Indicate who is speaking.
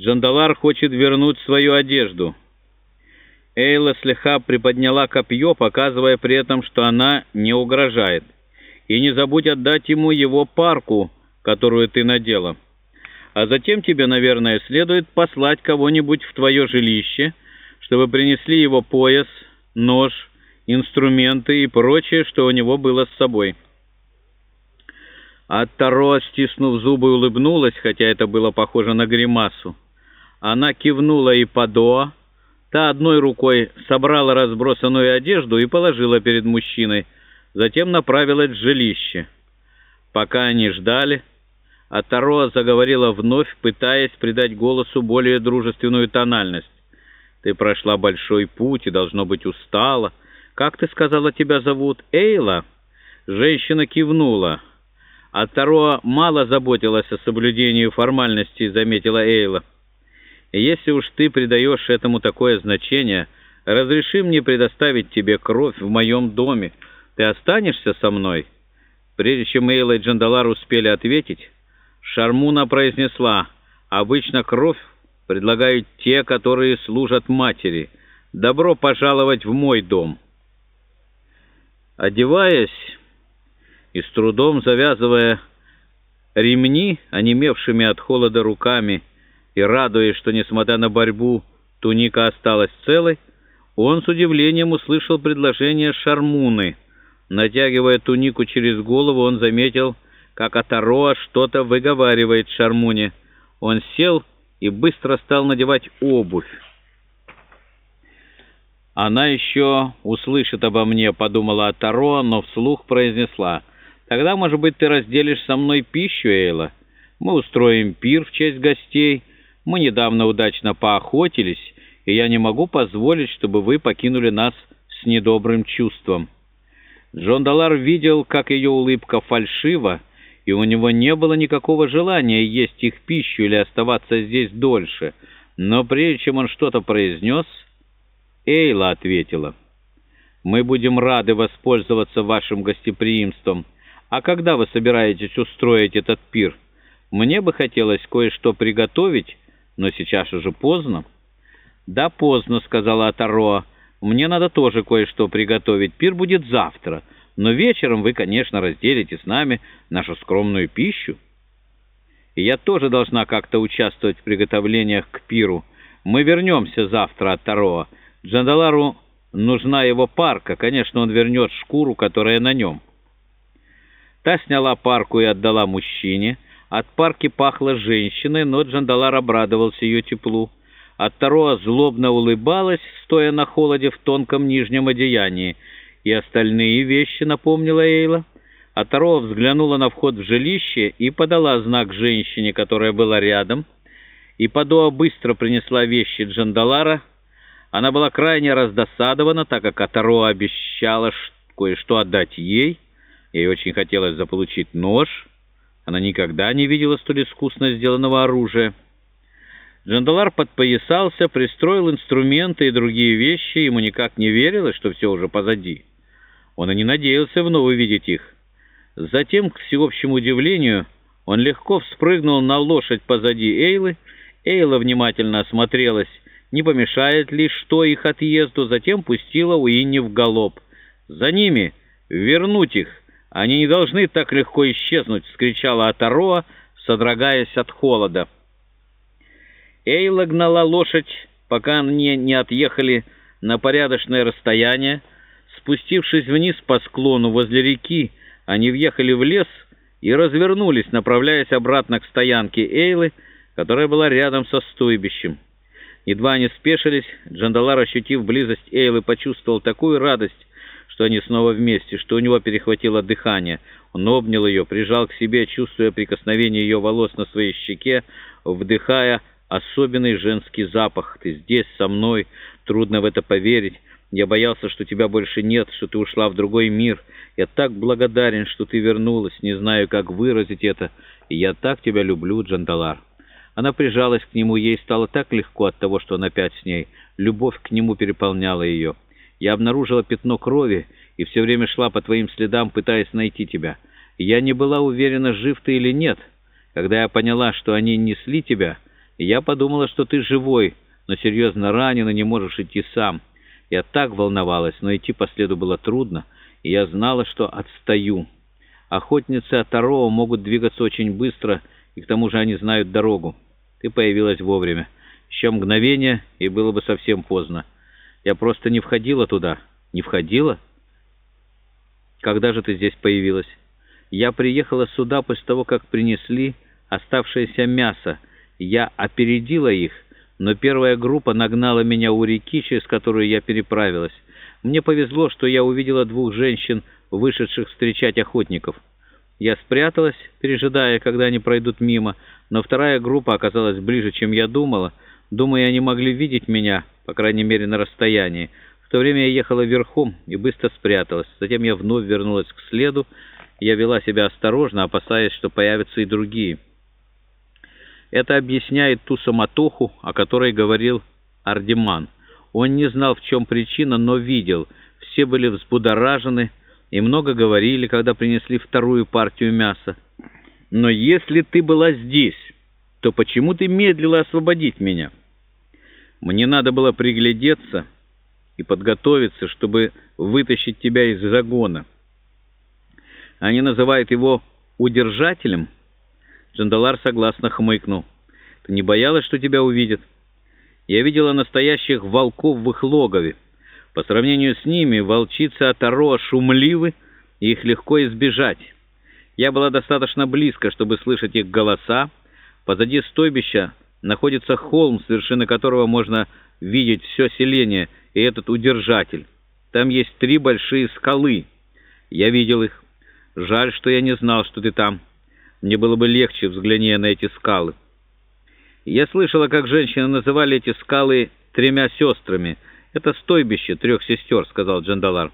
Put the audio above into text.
Speaker 1: Джандалар хочет вернуть свою одежду». Эйла слегка приподняла копье, показывая при этом, что она не угрожает. «И не забудь отдать ему его парку, которую ты надела. А затем тебе, наверное, следует послать кого-нибудь в твое жилище, чтобы принесли его пояс, нож, инструменты и прочее, что у него было с собой». А Таро, стиснув зубы, улыбнулась, хотя это было похоже на гримасу. Она кивнула и Падоа, Та одной рукой собрала разбросанную одежду и положила перед мужчиной, затем направилась в жилище. Пока они ждали, а Таро заговорила вновь, пытаясь придать голосу более дружественную тональность. «Ты прошла большой путь и, должно быть, устала. Как ты сказала, тебя зовут? Эйла?» Женщина кивнула. А Таро мало заботилась о соблюдении формальностей, заметила Эйла. Если уж ты придаешь этому такое значение, разреши мне предоставить тебе кровь в моем доме. Ты останешься со мной?» Прежде чем Эйла и Джандалар успели ответить, Шармуна произнесла, «Обычно кровь предлагают те, которые служат матери. Добро пожаловать в мой дом». Одеваясь и с трудом завязывая ремни, онемевшими от холода руками, и, радуясь, что, несмотря на борьбу, туника осталась целой, он с удивлением услышал предложение Шармуны. Натягивая тунику через голову, он заметил, как Атароа что-то выговаривает Шармуне. Он сел и быстро стал надевать обувь. «Она еще услышит обо мне», — подумала Атароа, но вслух произнесла. «Тогда, может быть, ты разделишь со мной пищу, Эйла? Мы устроим пир в честь гостей». Мы недавно удачно поохотились, и я не могу позволить, чтобы вы покинули нас с недобрым чувством». Джон Далар видел, как ее улыбка фальшива, и у него не было никакого желания есть их пищу или оставаться здесь дольше. Но прежде чем он что-то произнес, Эйла ответила, «Мы будем рады воспользоваться вашим гостеприимством. А когда вы собираетесь устроить этот пир? Мне бы хотелось кое-что приготовить, но сейчас уже поздно». «Да, поздно», — сказала Атароа. «Мне надо тоже кое-что приготовить. Пир будет завтра, но вечером вы, конечно, разделите с нами нашу скромную пищу. И я тоже должна как-то участвовать в приготовлениях к пиру. Мы вернемся завтра от Тароа. Джандалару нужна его парка. Конечно, он вернет шкуру, которая на нем». Та сняла парку и отдала мужчине — от парки пахло женщиной, но Джандалар обрадовался ее теплу. От злобно улыбалась, стоя на холоде в тонком нижнем одеянии. И остальные вещи, напомнила Эйла. А взглянула на вход в жилище и подала знак женщине, которая была рядом. И Падоа быстро принесла вещи Джандалара. Она была крайне раздосадована, так как Атароа обещала кое-что отдать ей. Ей очень хотелось заполучить нож — она никогда не видела столь искусно сделанного оружия. Джандалар подпоясался, пристроил инструменты и другие вещи, ему никак не верилось, что все уже позади. Он и не надеялся вновь увидеть их. Затем, к всеобщему удивлению, он легко вспрыгнул на лошадь позади Эйлы. Эйла внимательно осмотрелась, не помешает ли что их отъезду, затем пустила Уинни в галоп. За ними вернуть их. «Они не должны так легко исчезнуть!» — вскричала Атароа, содрогаясь от холода. Эйла гнала лошадь, пока они не отъехали на порядочное расстояние. Спустившись вниз по склону возле реки, они въехали в лес и развернулись, направляясь обратно к стоянке Эйлы, которая была рядом со стойбищем. Едва они спешились, Джандалар, ощутив близость Эйлы, почувствовал такую радость, что они снова вместе, что у него перехватило дыхание. Он обнял ее, прижал к себе, чувствуя прикосновение ее волос на своей щеке, вдыхая особенный женский запах. «Ты здесь, со мной. Трудно в это поверить. Я боялся, что тебя больше нет, что ты ушла в другой мир. Я так благодарен, что ты вернулась, не знаю, как выразить это. И я так тебя люблю, Джандалар». Она прижалась к нему, ей стало так легко от того, что он опять с ней. Любовь к нему переполняла ее. Я обнаружила пятно крови и все время шла по твоим следам, пытаясь найти тебя. Я не была уверена, жив ты или нет. Когда я поняла, что они несли тебя, я подумала, что ты живой, но серьезно ранен и не можешь идти сам. Я так волновалась, но идти по следу было трудно, и я знала, что отстаю. Охотницы от Тароа могут двигаться очень быстро, и к тому же они знают дорогу. Ты появилась вовремя. Еще мгновение, и было бы совсем поздно. Я просто не входила туда. Не входила? Когда же ты здесь появилась? Я приехала сюда после того, как принесли оставшееся мясо. Я опередила их, но первая группа нагнала меня у реки, через которую я переправилась. Мне повезло, что я увидела двух женщин, вышедших встречать охотников. Я спряталась, пережидая, когда они пройдут мимо, но вторая группа оказалась ближе, чем я думала. Думаю, они могли видеть меня, по крайней мере, на расстоянии. В то время я ехала верхом и быстро спряталась. Затем я вновь вернулась к следу. Я вела себя осторожно, опасаясь, что появятся и другие. Это объясняет ту самотоху, о которой говорил Ардеман. Он не знал, в чем причина, но видел. Все были взбудоражены и много говорили, когда принесли вторую партию мяса. Но если ты была здесь, то почему ты медлила освободить меня? Мне надо было приглядеться и подготовиться, чтобы вытащить тебя из загона. Они называют его удержателем. Джандалар согласно хмыкнул. Ты не боялась, что тебя увидят? Я видела настоящих волков в их логове. По сравнению с ними волчицы Атароа шумливы, и их легко избежать. Я была достаточно близко, чтобы слышать их голоса. Позади стойбища находится холм, с вершины которого можно видеть все селение, и этот удержатель. Там есть три большие скалы. Я видел их. Жаль, что я не знал, что ты там. Мне было бы легче, взгляни на эти скалы. Я слышала, как женщины называли эти скалы тремя сестрами. «Это стойбище трех сестер», — сказал Джандалар.